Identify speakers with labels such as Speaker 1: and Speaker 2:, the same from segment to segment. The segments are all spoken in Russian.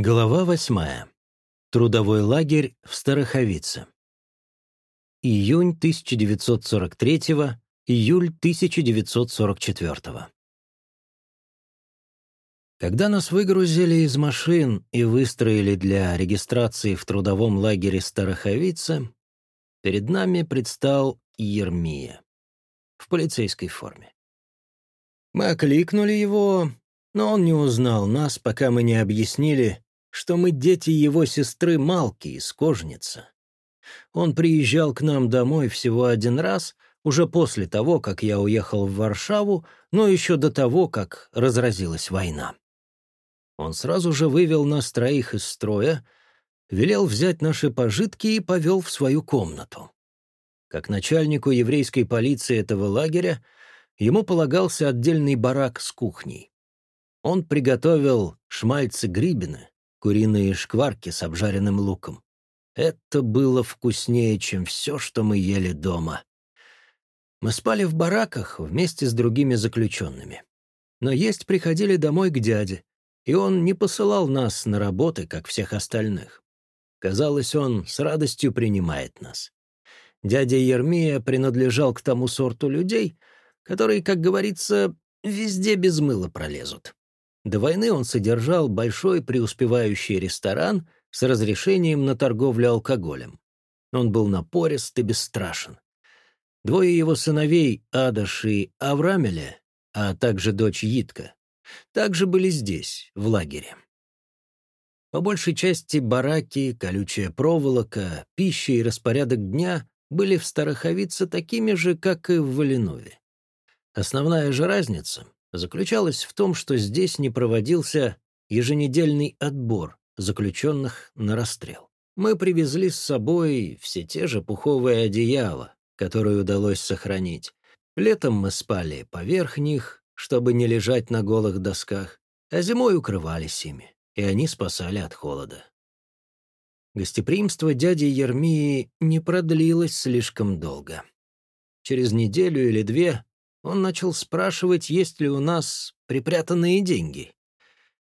Speaker 1: Глава восьмая. Трудовой лагерь в Староховице. Июнь 1943, июль 1944. Когда нас выгрузили из машин и выстроили для регистрации в трудовом лагере Староховице, перед нами предстал Ермия в полицейской форме. Мы окликнули его, но он не узнал нас, пока мы не объяснили, что мы дети его сестры Малки из Кожница. Он приезжал к нам домой всего один раз, уже после того, как я уехал в Варшаву, но еще до того, как разразилась война. Он сразу же вывел нас троих из строя, велел взять наши пожитки и повел в свою комнату. Как начальнику еврейской полиции этого лагеря, ему полагался отдельный барак с кухней. Он приготовил шмальцы грибины, куриные шкварки с обжаренным луком. Это было вкуснее, чем все, что мы ели дома. Мы спали в бараках вместе с другими заключенными. Но есть приходили домой к дяде, и он не посылал нас на работы, как всех остальных. Казалось, он с радостью принимает нас. Дядя Ермия принадлежал к тому сорту людей, которые, как говорится, везде без мыла пролезут. До войны он содержал большой преуспевающий ресторан с разрешением на торговлю алкоголем. Он был напорист и бесстрашен. Двое его сыновей, Адаш и Аврамеля, а также дочь Йитка, также были здесь, в лагере. По большей части бараки, колючая проволока, пища и распорядок дня были в Староховице такими же, как и в Валенове. Основная же разница заключалась в том, что здесь не проводился еженедельный отбор заключенных на расстрел. Мы привезли с собой все те же пуховые одеяла, которые удалось сохранить. Летом мы спали поверх них, чтобы не лежать на голых досках, а зимой укрывались ими, и они спасали от холода. Гостеприимство дяди Ермии не продлилось слишком долго. Через неделю или две он начал спрашивать, есть ли у нас припрятанные деньги.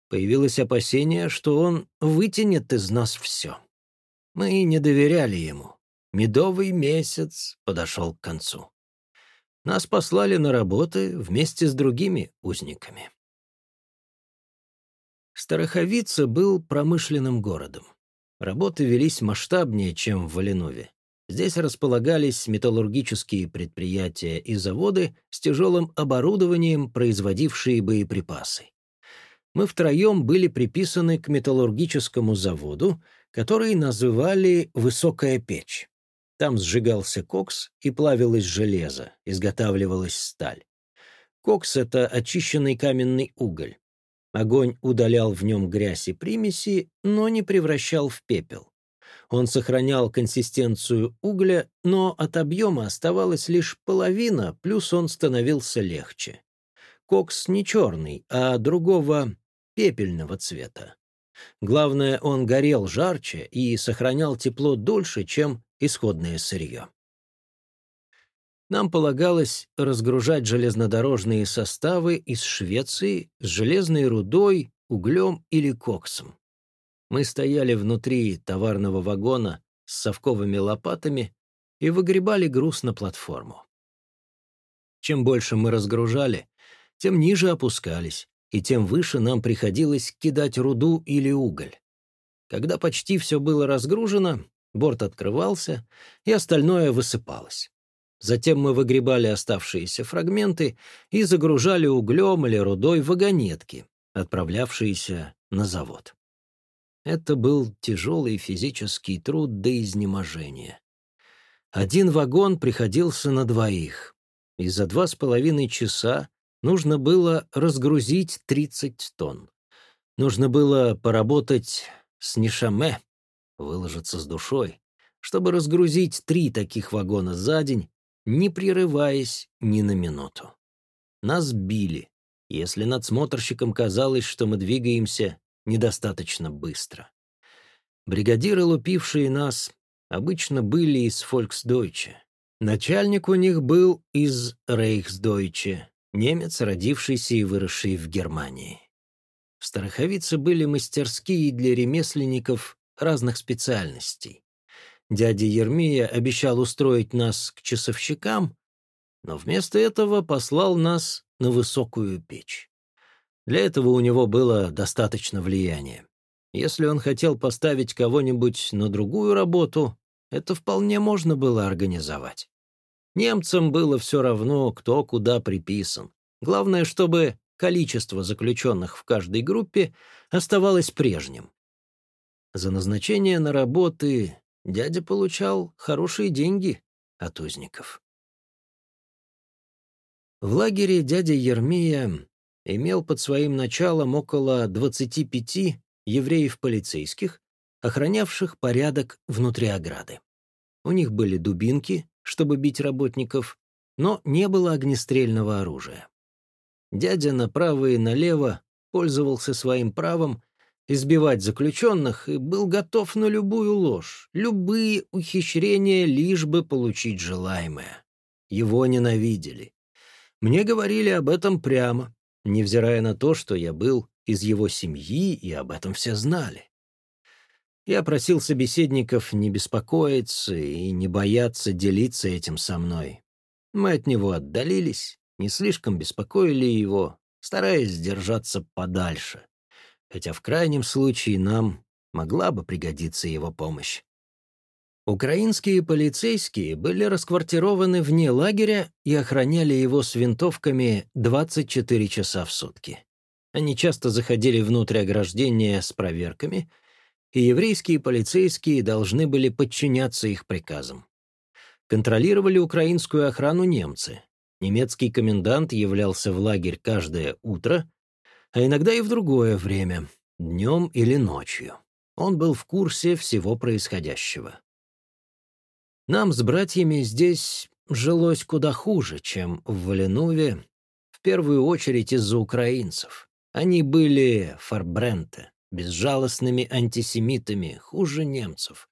Speaker 1: Появилось опасение, что он вытянет из нас все. Мы не доверяли ему. Медовый месяц подошел к концу. Нас послали на работы вместе с другими узниками. Староховица был промышленным городом. Работы велись масштабнее, чем в Валенове. Здесь располагались металлургические предприятия и заводы с тяжелым оборудованием, производившие боеприпасы. Мы втроем были приписаны к металлургическому заводу, который называли «Высокая печь». Там сжигался кокс и плавилось железо, изготавливалась сталь. Кокс — это очищенный каменный уголь. Огонь удалял в нем грязь и примеси, но не превращал в пепел. Он сохранял консистенцию угля, но от объема оставалась лишь половина, плюс он становился легче. Кокс не черный, а другого пепельного цвета. Главное, он горел жарче и сохранял тепло дольше, чем исходное сырье. Нам полагалось разгружать железнодорожные составы из Швеции с железной рудой, углем или коксом. Мы стояли внутри товарного вагона с совковыми лопатами и выгребали груз на платформу. Чем больше мы разгружали, тем ниже опускались, и тем выше нам приходилось кидать руду или уголь. Когда почти все было разгружено, борт открывался, и остальное высыпалось. Затем мы выгребали оставшиеся фрагменты и загружали углем или рудой вагонетки, отправлявшиеся на завод. Это был тяжелый физический труд до изнеможения. Один вагон приходился на двоих, и за два с половиной часа нужно было разгрузить 30 тонн. Нужно было поработать с нишаме, выложиться с душой, чтобы разгрузить три таких вагона за день, не прерываясь ни на минуту. Нас били, если надсмотрщикам казалось, что мы двигаемся недостаточно быстро. Бригадиры, лупившие нас, обычно были из Фольксдойче. Начальник у них был из Рейхсдойче, немец, родившийся и выросший в Германии. в Староховице были мастерские для ремесленников разных специальностей. Дядя Ермия обещал устроить нас к часовщикам, но вместо этого послал нас на высокую печь. Для этого у него было достаточно влияния. Если он хотел поставить кого-нибудь на другую работу, это вполне можно было организовать. Немцам было все равно, кто куда приписан. Главное, чтобы количество заключенных в каждой группе оставалось прежним. За назначение на работы дядя получал хорошие деньги от узников. В лагере дядя Ермия имел под своим началом около 25 евреев-полицейских, охранявших порядок внутри ограды. У них были дубинки, чтобы бить работников, но не было огнестрельного оружия. Дядя направо и налево пользовался своим правом избивать заключенных и был готов на любую ложь, любые ухищрения, лишь бы получить желаемое. Его ненавидели. Мне говорили об этом прямо, невзирая на то, что я был из его семьи, и об этом все знали. Я просил собеседников не беспокоиться и не бояться делиться этим со мной. Мы от него отдалились, не слишком беспокоили его, стараясь держаться подальше, хотя в крайнем случае нам могла бы пригодиться его помощь. Украинские полицейские были расквартированы вне лагеря и охраняли его с винтовками 24 часа в сутки. Они часто заходили внутрь ограждения с проверками, и еврейские полицейские должны были подчиняться их приказам. Контролировали украинскую охрану немцы. Немецкий комендант являлся в лагерь каждое утро, а иногда и в другое время, днем или ночью. Он был в курсе всего происходящего. Нам с братьями здесь жилось куда хуже, чем в Валенуве, в первую очередь из-за украинцев. Они были фарбренте, безжалостными антисемитами, хуже немцев.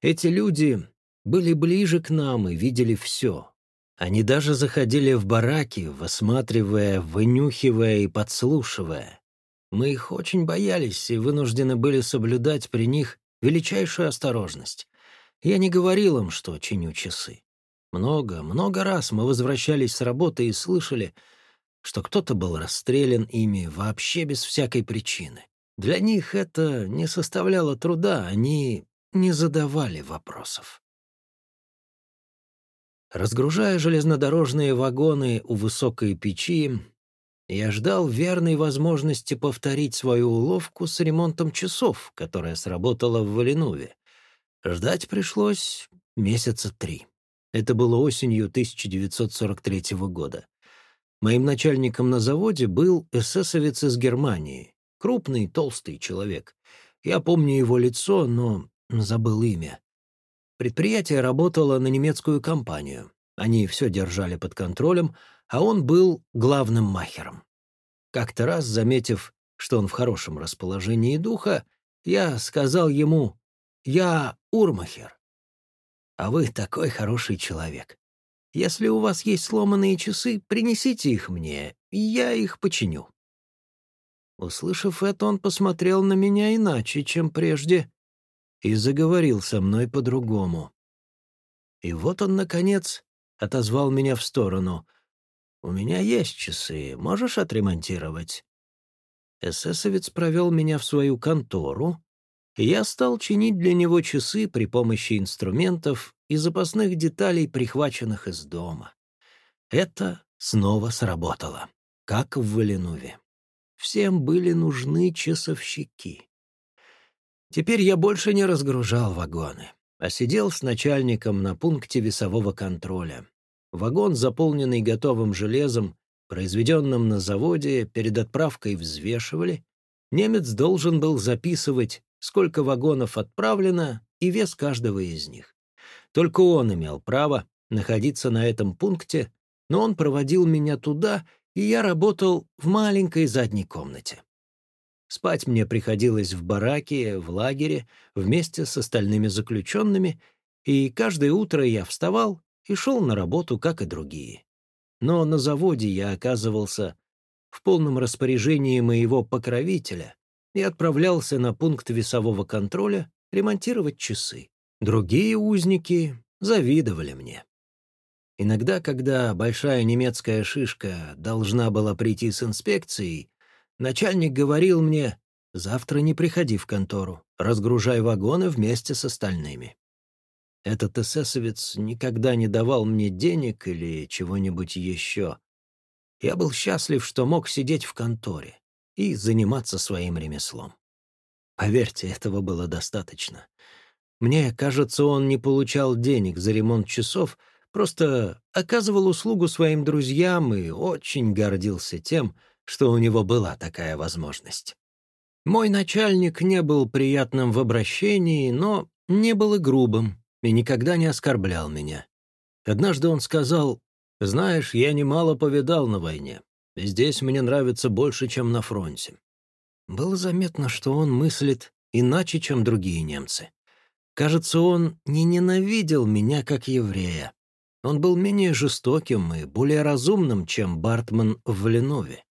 Speaker 1: Эти люди были ближе к нам и видели все. Они даже заходили в бараки, высматривая, вынюхивая и подслушивая. Мы их очень боялись и вынуждены были соблюдать при них величайшую осторожность. Я не говорил им, что чиню часы. Много, много раз мы возвращались с работы и слышали, что кто-то был расстрелян ими вообще без всякой причины. Для них это не составляло труда, они не задавали вопросов. Разгружая железнодорожные вагоны у высокой печи, я ждал верной возможности повторить свою уловку с ремонтом часов, которая сработала в Валенуве. Ждать пришлось месяца три. Это было осенью 1943 года. Моим начальником на заводе был эсэсовец из Германии, крупный, толстый человек. Я помню его лицо, но забыл имя. Предприятие работало на немецкую компанию. Они все держали под контролем, а он был главным махером. Как-то раз, заметив, что он в хорошем расположении духа, я сказал ему я Урмахер. А вы такой хороший человек. Если у вас есть сломанные часы, принесите их мне, и я их починю». Услышав это, он посмотрел на меня иначе, чем прежде, и заговорил со мной по-другому. И вот он, наконец, отозвал меня в сторону. «У меня есть часы, можешь отремонтировать?» Эсэсовец провел меня в свою контору, я стал чинить для него часы при помощи инструментов и запасных деталей, прихваченных из дома. Это снова сработало, как в Валенуве. Всем были нужны часовщики. Теперь я больше не разгружал вагоны, а сидел с начальником на пункте весового контроля. Вагон, заполненный готовым железом, произведенным на заводе, перед отправкой взвешивали. Немец должен был записывать сколько вагонов отправлено и вес каждого из них. Только он имел право находиться на этом пункте, но он проводил меня туда, и я работал в маленькой задней комнате. Спать мне приходилось в бараке, в лагере, вместе с остальными заключенными, и каждое утро я вставал и шел на работу, как и другие. Но на заводе я оказывался в полном распоряжении моего покровителя и отправлялся на пункт весового контроля ремонтировать часы. Другие узники завидовали мне. Иногда, когда большая немецкая шишка должна была прийти с инспекцией, начальник говорил мне «Завтра не приходи в контору, разгружай вагоны вместе с остальными». Этот эсэсовец никогда не давал мне денег или чего-нибудь еще. Я был счастлив, что мог сидеть в конторе и заниматься своим ремеслом. Поверьте, этого было достаточно. Мне кажется, он не получал денег за ремонт часов, просто оказывал услугу своим друзьям и очень гордился тем, что у него была такая возможность. Мой начальник не был приятным в обращении, но не был и грубым и никогда не оскорблял меня. Однажды он сказал, «Знаешь, я немало повидал на войне. Здесь мне нравится больше, чем на фронте». Было заметно, что он мыслит иначе, чем другие немцы. Кажется, он не ненавидел меня как еврея. Он был менее жестоким и более разумным, чем Бартман в Ленове.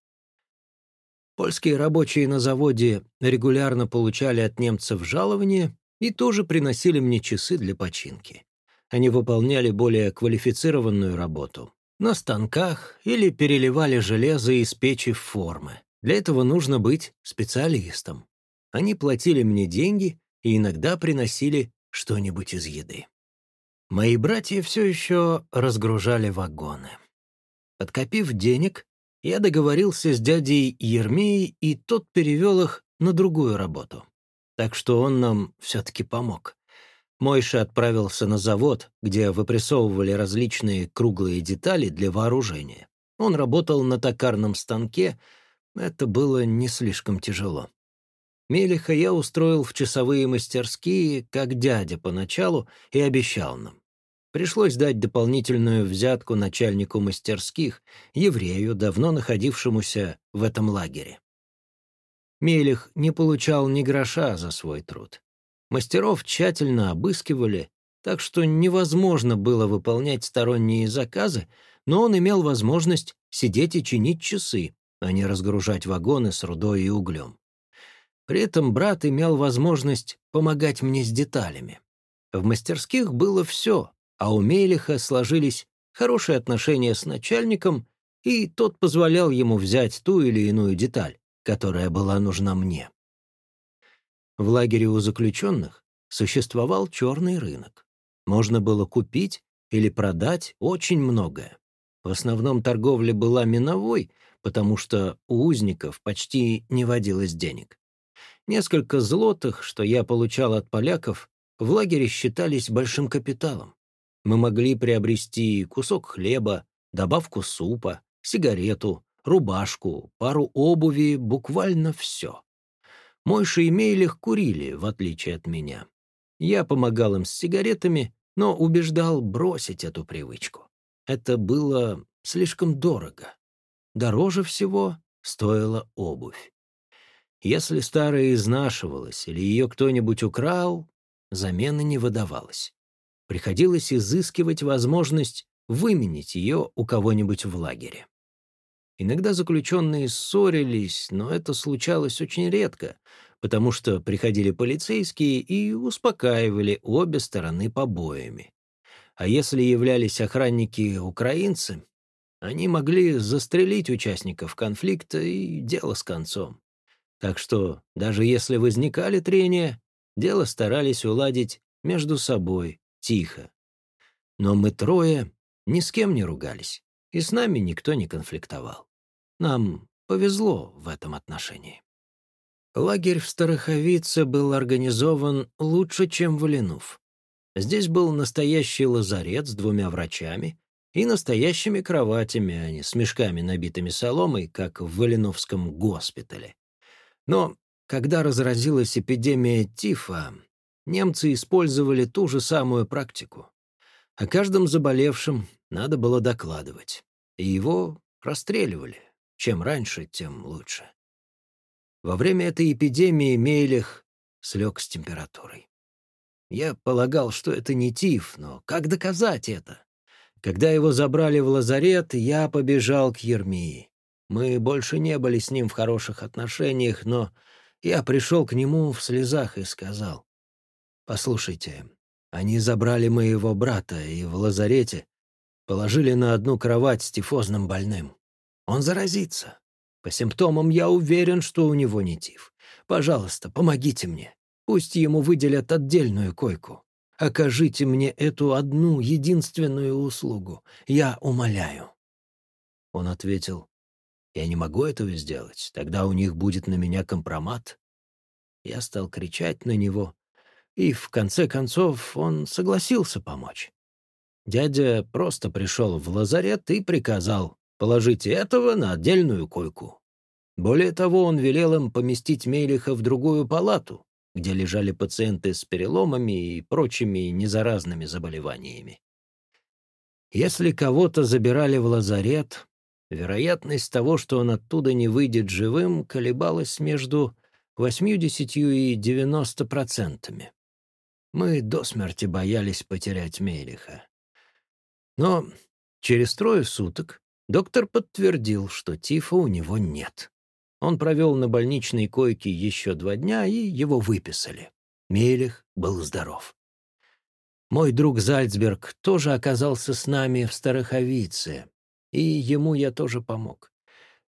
Speaker 1: Польские рабочие на заводе регулярно получали от немцев жалование и тоже приносили мне часы для починки. Они выполняли более квалифицированную работу. На станках или переливали железо из печи в формы. Для этого нужно быть специалистом. Они платили мне деньги и иногда приносили что-нибудь из еды. Мои братья все еще разгружали вагоны. Подкопив денег, я договорился с дядей Ермией, и тот перевел их на другую работу так что он нам все-таки помог. Мойша отправился на завод, где выпрессовывали различные круглые детали для вооружения. Он работал на токарном станке, это было не слишком тяжело. Мелиха я устроил в часовые мастерские, как дядя поначалу, и обещал нам. Пришлось дать дополнительную взятку начальнику мастерских, еврею, давно находившемуся в этом лагере. Мелих не получал ни гроша за свой труд. Мастеров тщательно обыскивали, так что невозможно было выполнять сторонние заказы, но он имел возможность сидеть и чинить часы, а не разгружать вагоны с рудой и углем. При этом брат имел возможность помогать мне с деталями. В мастерских было все, а у Мелиха сложились хорошие отношения с начальником, и тот позволял ему взять ту или иную деталь, которая была нужна мне. В лагере у заключенных существовал черный рынок. Можно было купить или продать очень многое. В основном торговля была миновой, потому что у узников почти не водилось денег. Несколько злотых, что я получал от поляков, в лагере считались большим капиталом. Мы могли приобрести кусок хлеба, добавку супа, сигарету, рубашку, пару обуви, буквально все. Мойша и Мейлих курили, в отличие от меня. Я помогал им с сигаретами, но убеждал бросить эту привычку. Это было слишком дорого. Дороже всего стоила обувь. Если старая изнашивалась или ее кто-нибудь украл, замены не выдавалось. Приходилось изыскивать возможность выменить ее у кого-нибудь в лагере. Иногда заключенные ссорились, но это случалось очень редко, потому что приходили полицейские и успокаивали обе стороны побоями. А если являлись охранники-украинцы, они могли застрелить участников конфликта и дело с концом. Так что даже если возникали трения, дело старались уладить между собой, тихо. Но мы трое ни с кем не ругались и с нами никто не конфликтовал. Нам повезло в этом отношении. Лагерь в Староховице был организован лучше, чем в Ленув. Здесь был настоящий лазарет с двумя врачами и настоящими кроватями, а не с мешками, набитыми соломой, как в Валеновском госпитале. Но когда разразилась эпидемия тифа, немцы использовали ту же самую практику. О каждом заболевшем надо было докладывать, и его расстреливали. Чем раньше, тем лучше. Во время этой эпидемии Мейлих слег с температурой. Я полагал, что это не тиф, но как доказать это? Когда его забрали в лазарет, я побежал к Ермии. Мы больше не были с ним в хороших отношениях, но я пришел к нему в слезах и сказал, «Послушайте, они забрали моего брата и в лазарете положили на одну кровать с тифозным больным. Он заразится. По симптомам я уверен, что у него не тиф. Пожалуйста, помогите мне. Пусть ему выделят отдельную койку. Окажите мне эту одну единственную услугу. Я умоляю». Он ответил, «Я не могу этого сделать. Тогда у них будет на меня компромат». Я стал кричать на него, и в конце концов он согласился помочь. Дядя просто пришел в лазарет и приказал положить этого на отдельную койку. Более того, он велел им поместить Мейлиха в другую палату, где лежали пациенты с переломами и прочими незаразными заболеваниями. Если кого-то забирали в лазарет, вероятность того, что он оттуда не выйдет живым, колебалась между 80 и 90 процентами. Мы до смерти боялись потерять Мелиха. Но через трое суток доктор подтвердил, что тифа у него нет. Он провел на больничной койке еще два дня, и его выписали. Мелих был здоров. Мой друг Зальцберг тоже оказался с нами в Староховице, и ему я тоже помог.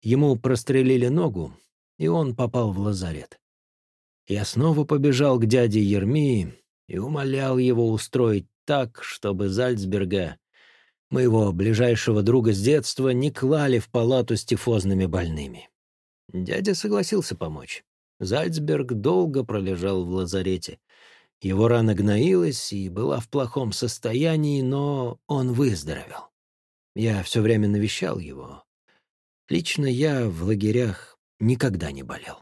Speaker 1: Ему прострелили ногу, и он попал в лазарет. Я снова побежал к дяде Ермии и умолял его устроить так, чтобы Зальцберга, моего ближайшего друга с детства, не клали в палату с тифозными больными. Дядя согласился помочь. Зальцберг долго пролежал в лазарете. Его рана гноилась и была в плохом состоянии, но он выздоровел. Я все время навещал его. Лично я в лагерях никогда не болел.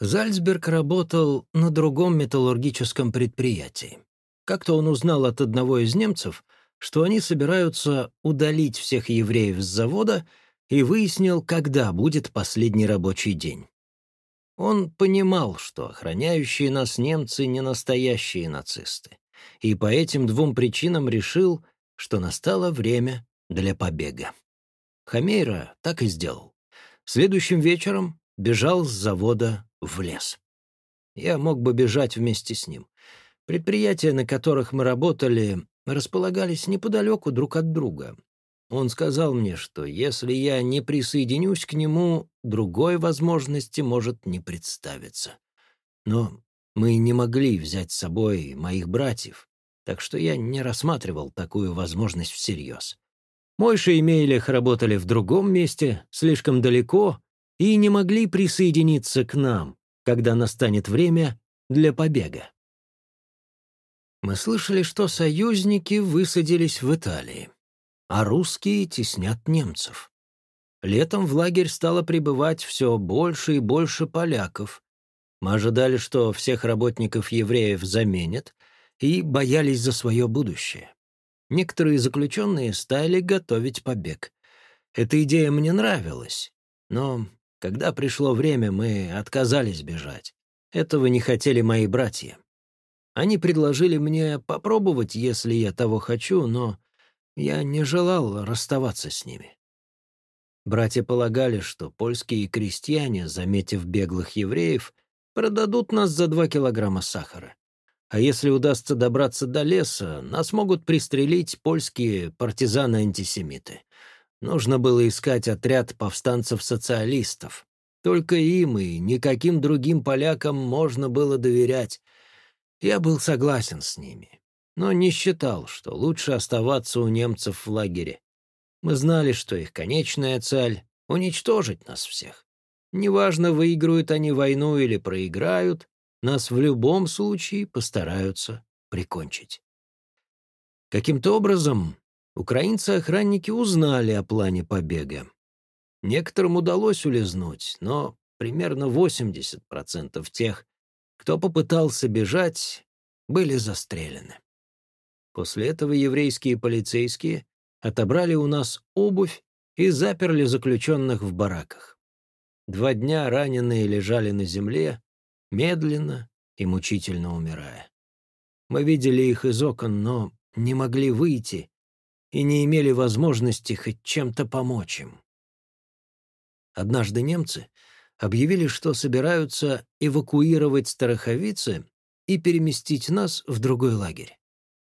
Speaker 1: Зальцберг работал на другом металлургическом предприятии. Как-то он узнал от одного из немцев, что они собираются удалить всех евреев с завода — и выяснил, когда будет последний рабочий день. Он понимал, что охраняющие нас немцы не настоящие нацисты, и по этим двум причинам решил, что настало время для побега. Хамейра так и сделал. Следующим вечером бежал с завода в лес. Я мог бы бежать вместе с ним. Предприятия, на которых мы работали, располагались неподалеку друг от друга, он сказал мне, что если я не присоединюсь к нему, другой возможности может не представиться. Но мы не могли взять с собой моих братьев, так что я не рассматривал такую возможность всерьез. Мойша и Мейлих работали в другом месте, слишком далеко, и не могли присоединиться к нам, когда настанет время для побега. Мы слышали, что союзники высадились в Италии а русские теснят немцев. Летом в лагерь стало прибывать все больше и больше поляков. Мы ожидали, что всех работников евреев заменят, и боялись за свое будущее. Некоторые заключенные стали готовить побег. Эта идея мне нравилась, но когда пришло время, мы отказались бежать. Этого не хотели мои братья. Они предложили мне попробовать, если я того хочу, но я не желал расставаться с ними. Братья полагали, что польские крестьяне, заметив беглых евреев, продадут нас за два килограмма сахара. А если удастся добраться до леса, нас могут пристрелить польские партизаны-антисемиты. Нужно было искать отряд повстанцев-социалистов. Только им и никаким другим полякам можно было доверять. Я был согласен с ними но не считал, что лучше оставаться у немцев в лагере. Мы знали, что их конечная цель — уничтожить нас всех. Неважно, выиграют они войну или проиграют, нас в любом случае постараются прикончить. Каким-то образом украинцы-охранники узнали о плане побега. Некоторым удалось улизнуть, но примерно 80% тех, кто попытался бежать, были застрелены. После этого еврейские полицейские отобрали у нас обувь и заперли заключенных в бараках. Два дня раненые лежали на земле, медленно и мучительно умирая. Мы видели их из окон, но не могли выйти и не имели возможности хоть чем-то помочь им. Однажды немцы объявили, что собираются эвакуировать Староховицы и переместить нас в другой лагерь.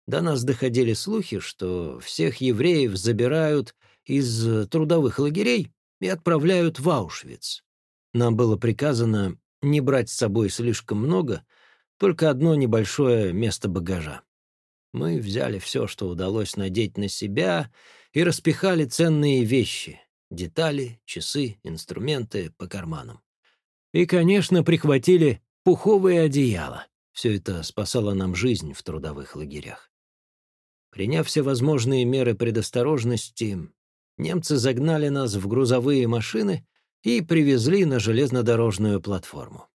Speaker 1: До нас доходили слухи, что всех евреев забирают из трудовых лагерей и отправляют в Аушвиц. Нам было приказано не брать с собой слишком много, только одно небольшое место багажа. Мы взяли все, что удалось надеть на себя, и распихали ценные вещи — детали, часы, инструменты по карманам. И, конечно, прихватили пуховые одеяла. Все это спасало нам жизнь в трудовых лагерях. Приняв все возможные меры предосторожности, немцы загнали нас в грузовые машины и привезли на железнодорожную платформу.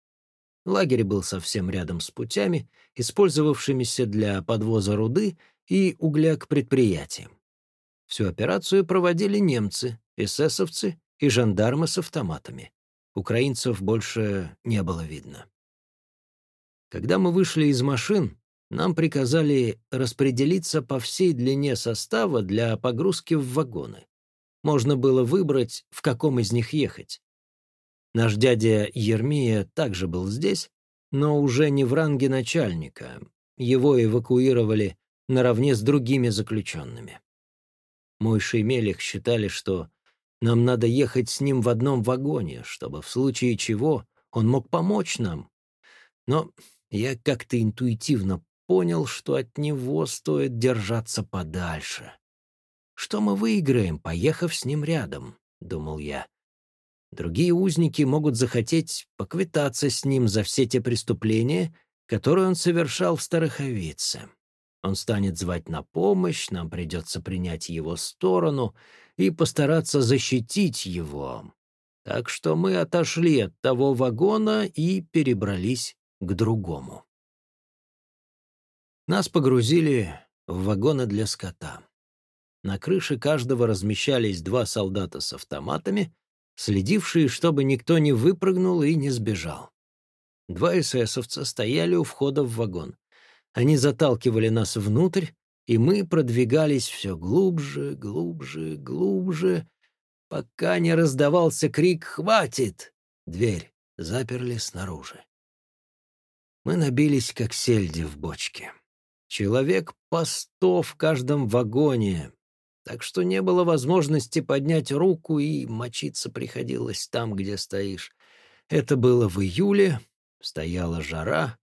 Speaker 1: Лагерь был совсем рядом с путями, использовавшимися для подвоза руды и угля к предприятиям. Всю операцию проводили немцы, эсэсовцы и жандармы с автоматами. Украинцев больше не было видно. Когда мы вышли из машин, нам приказали распределиться по всей длине состава для погрузки в вагоны. Можно было выбрать, в каком из них ехать. Наш дядя Ермия также был здесь, но уже не в ранге начальника. Его эвакуировали наравне с другими заключенными. Мой Шеймелих считали, что нам надо ехать с ним в одном вагоне, чтобы в случае чего он мог помочь нам. Но я как-то интуитивно понял, что от него стоит держаться подальше. «Что мы выиграем, поехав с ним рядом?» — думал я. Другие узники могут захотеть поквитаться с ним за все те преступления, которые он совершал в Староховице. Он станет звать на помощь, нам придется принять его сторону и постараться защитить его. Так что мы отошли от того вагона и перебрались к другому. Нас погрузили в вагоны для скота. На крыше каждого размещались два солдата с автоматами, следившие, чтобы никто не выпрыгнул и не сбежал. Два эсэсовца стояли у входа в вагон. Они заталкивали нас внутрь, и мы продвигались все глубже, глубже, глубже, пока не раздавался крик «Хватит!» Дверь заперли снаружи. Мы набились, как сельди в бочке. Человек по сто в каждом вагоне, так что не было возможности поднять руку, и мочиться приходилось там, где стоишь. Это было в июле, стояла жара,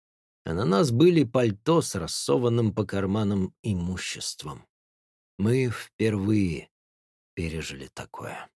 Speaker 1: а на нас были пальто с рассованным по карманам имуществом. Мы впервые пережили такое.